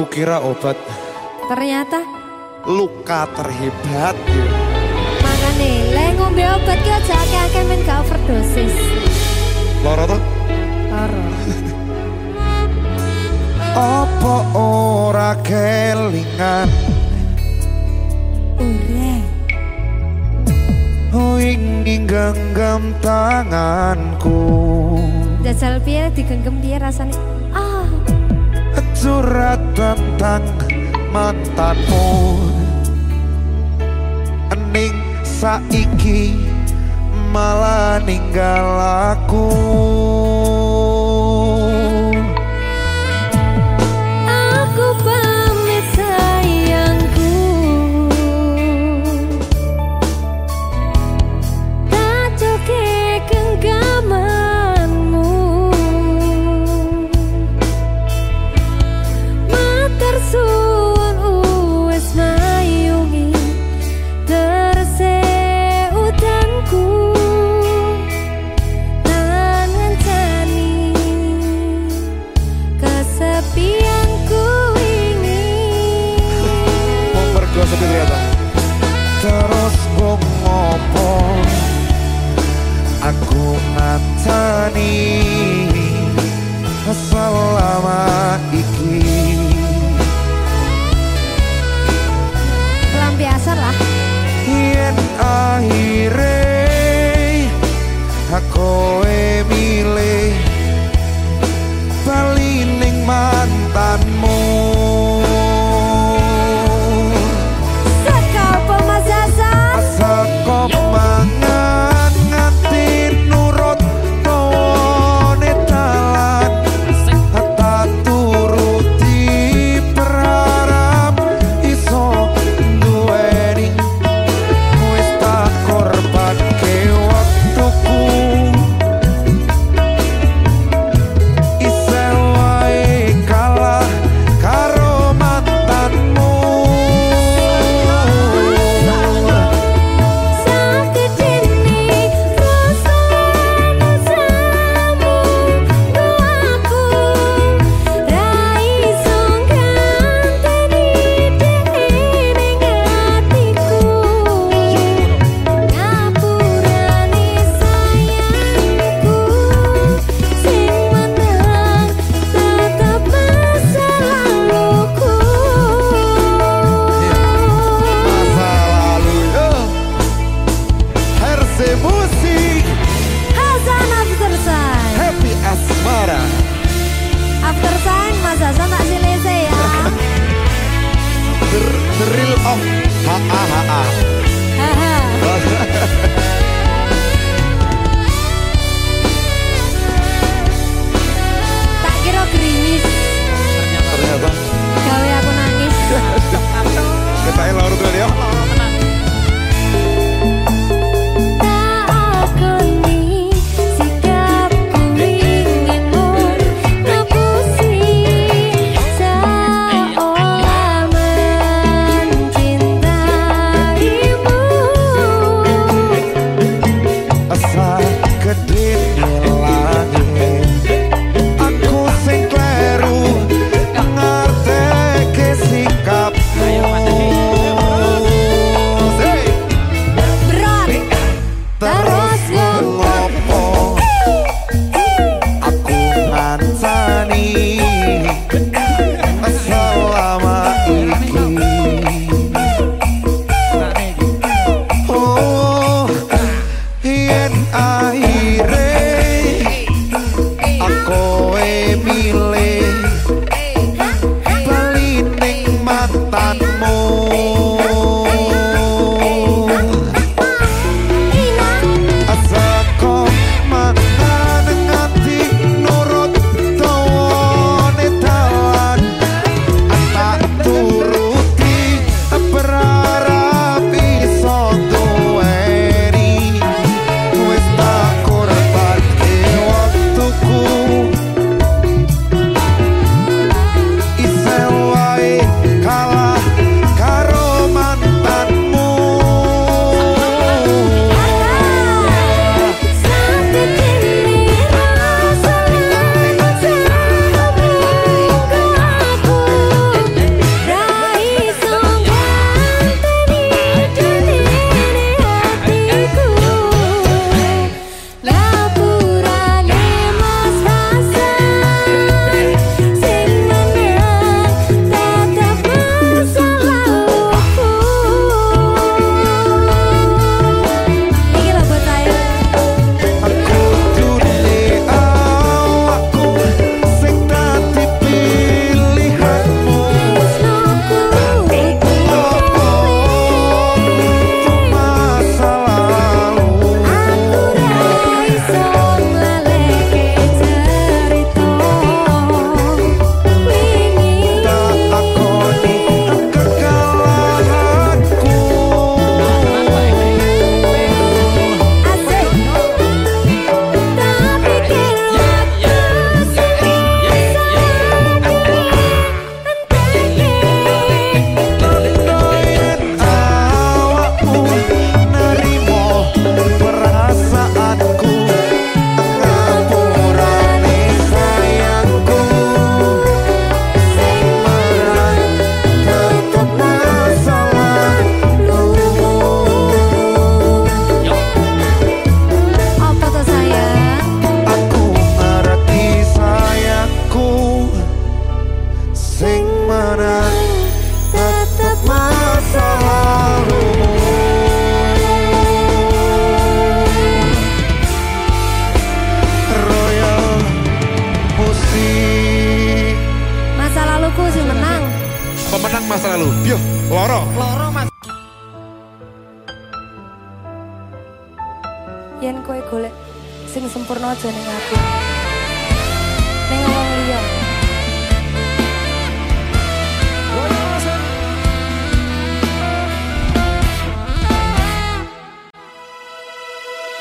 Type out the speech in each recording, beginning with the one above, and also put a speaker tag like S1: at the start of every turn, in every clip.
S1: kukira obat.
S2: Ternyata
S1: luka terhebat.
S2: Makane, le ngombe obat ki aja akeh-akeh men gak overdosis.
S1: Loro tuh?
S2: Loro.
S1: Apa ora kelingan?
S2: Ora.
S1: Oh genggam tanganku
S2: Jajal piye digenggam piye rasane? Ah.
S1: Curhat tentang mantanmu Ening saiki malah ninggal aku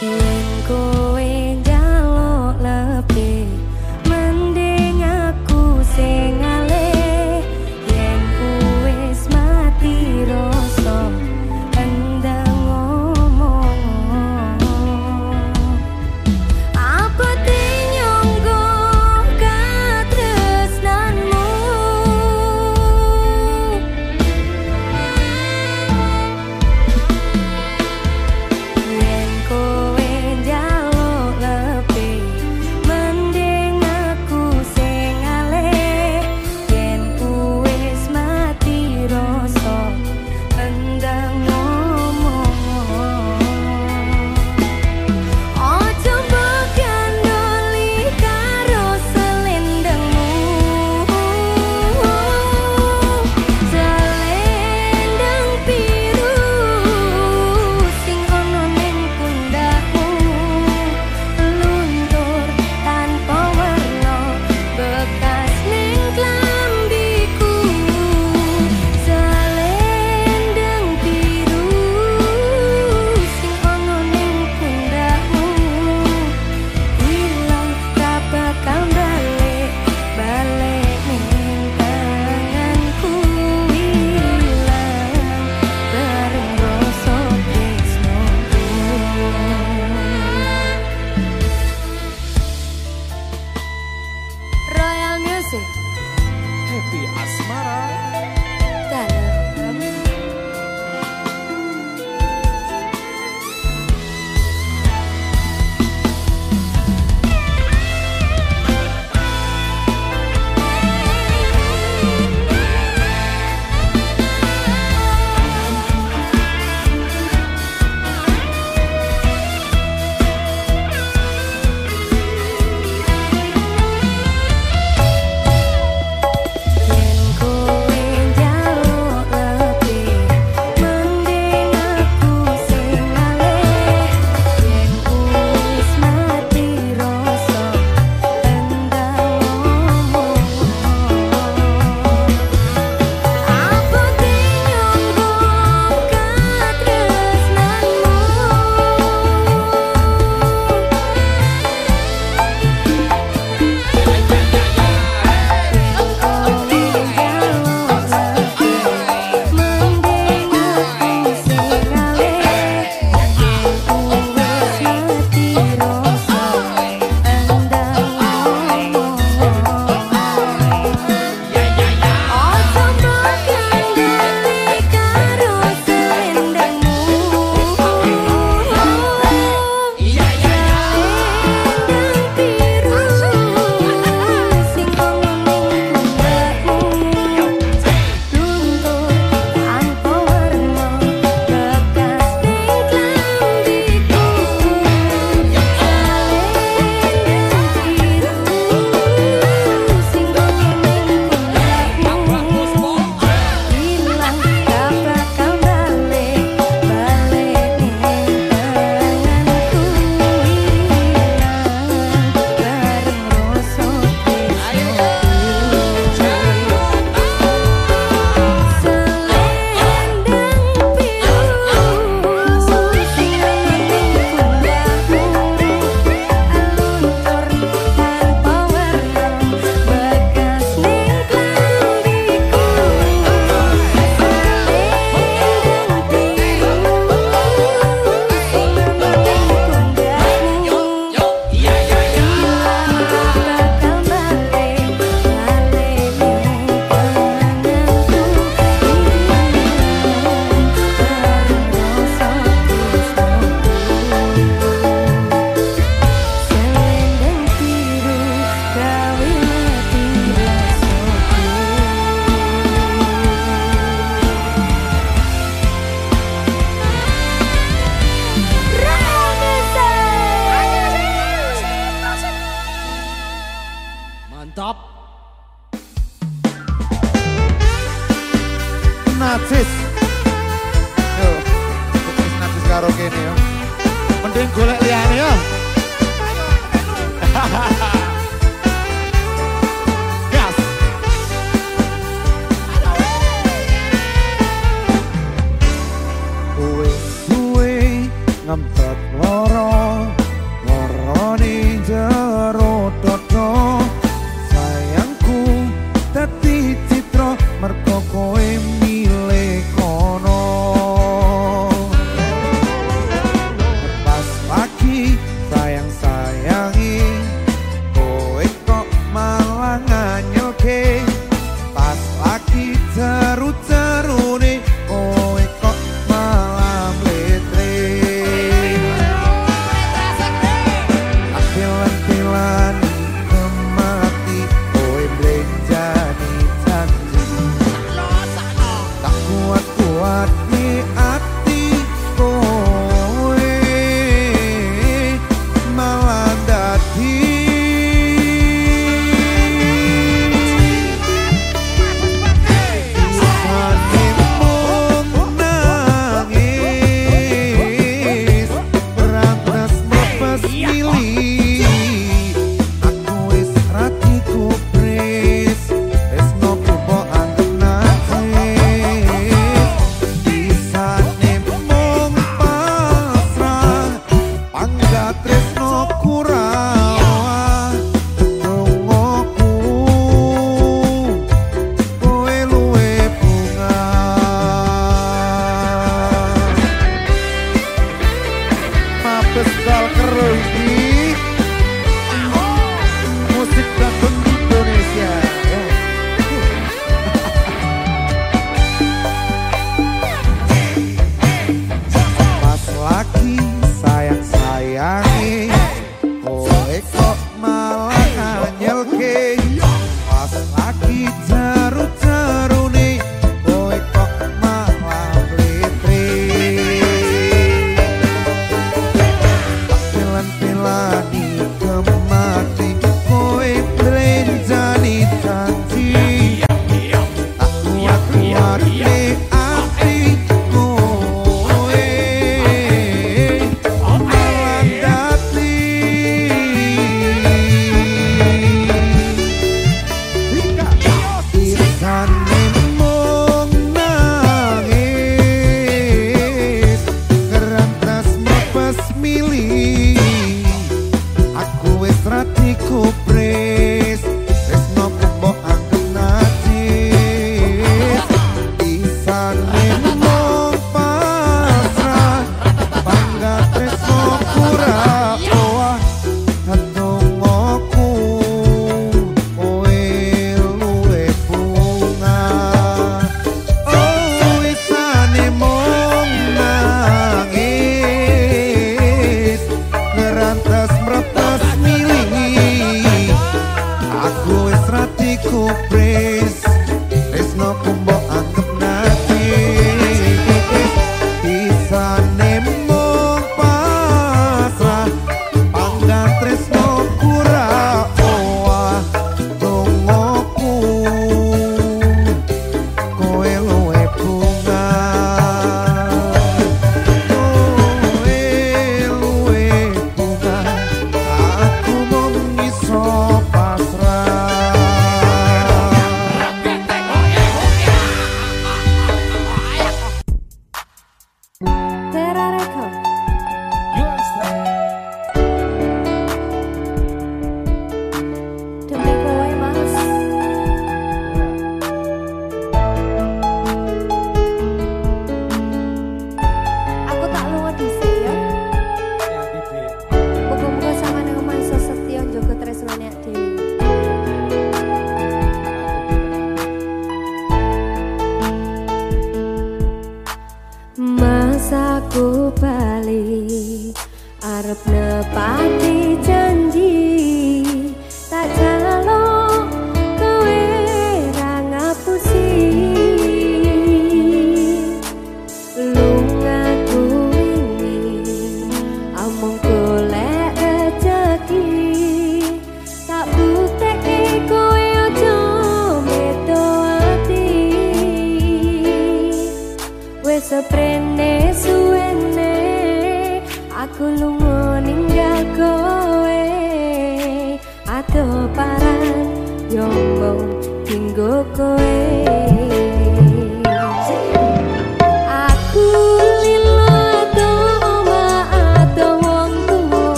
S1: Yeah.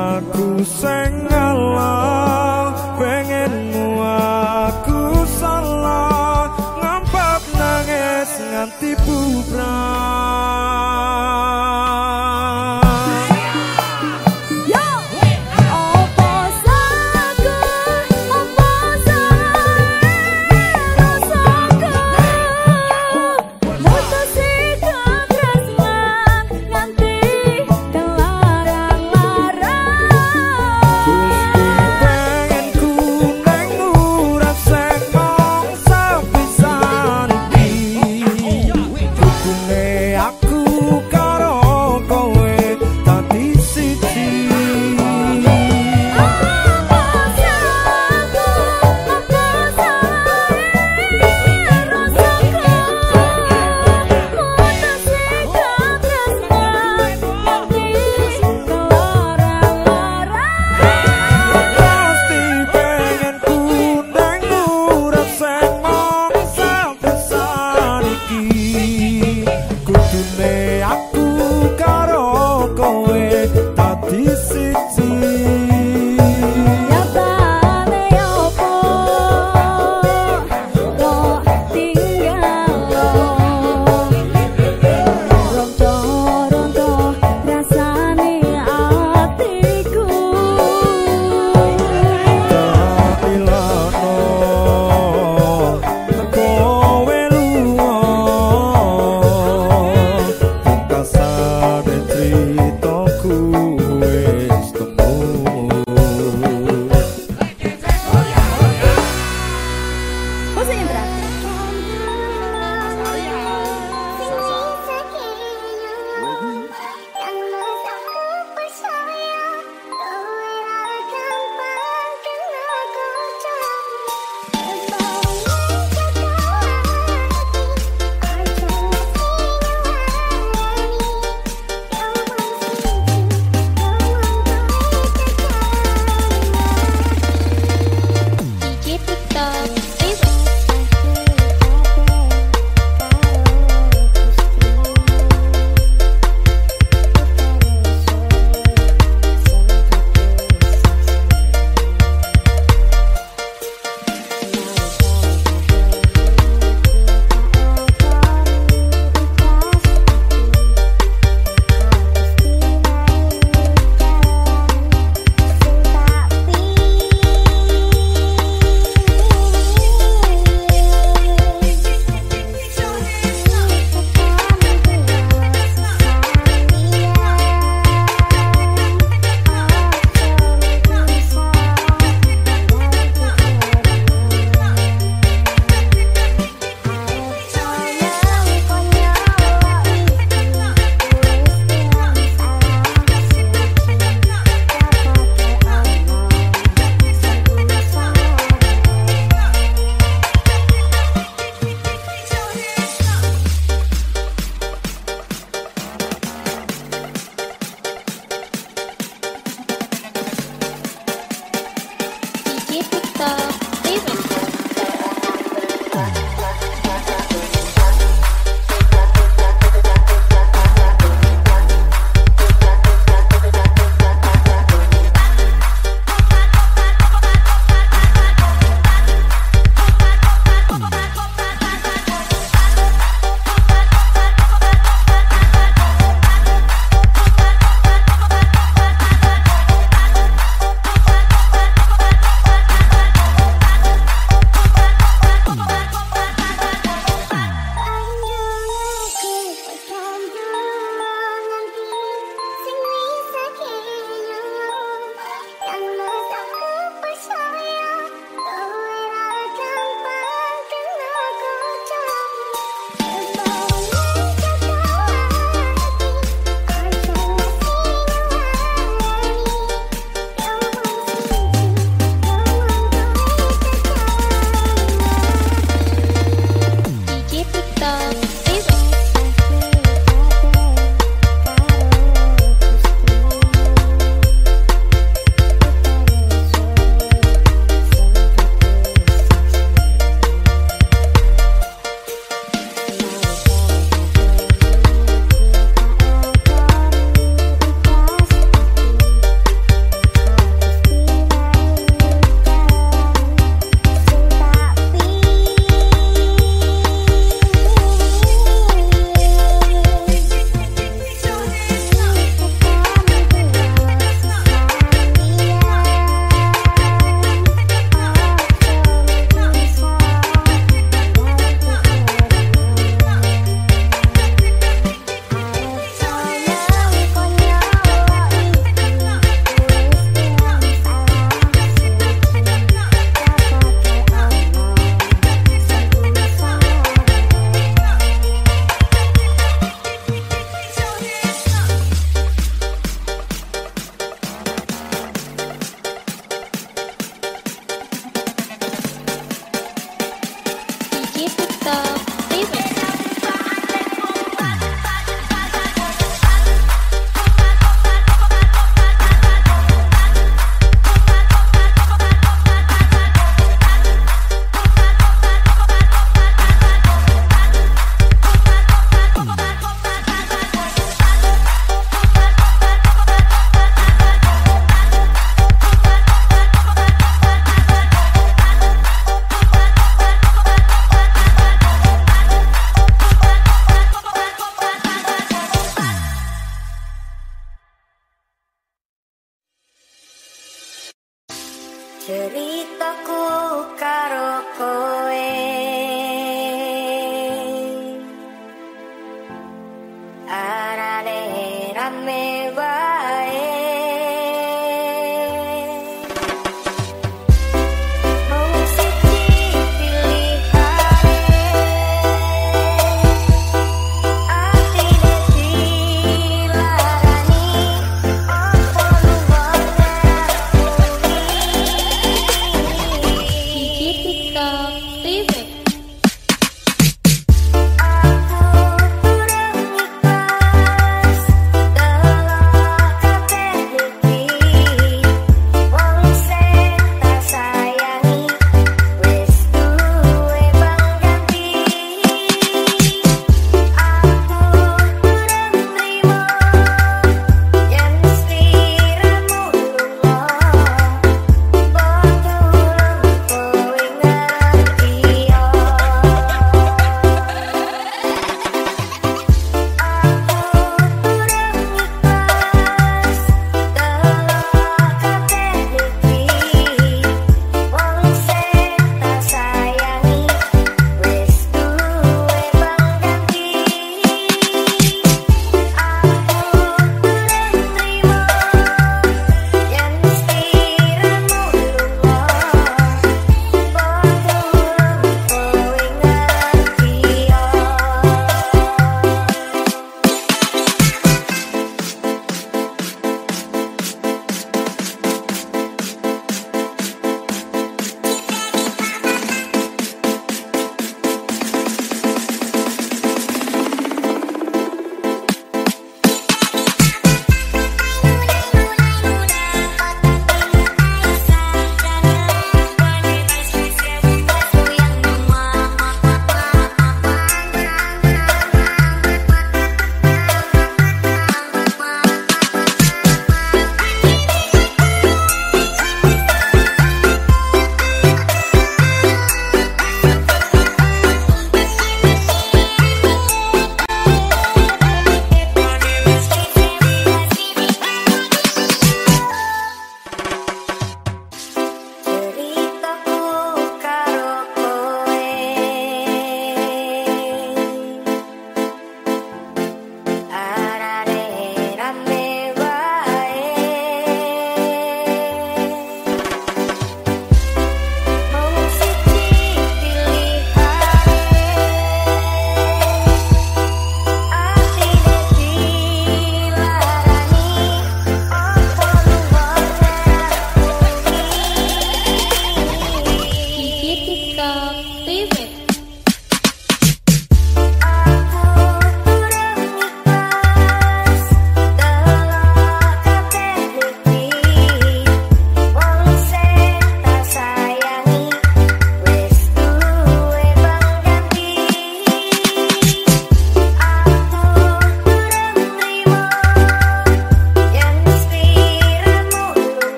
S1: aku
S3: senggalah Pengenmu aku salah. Ngampak nangis nganti bubrah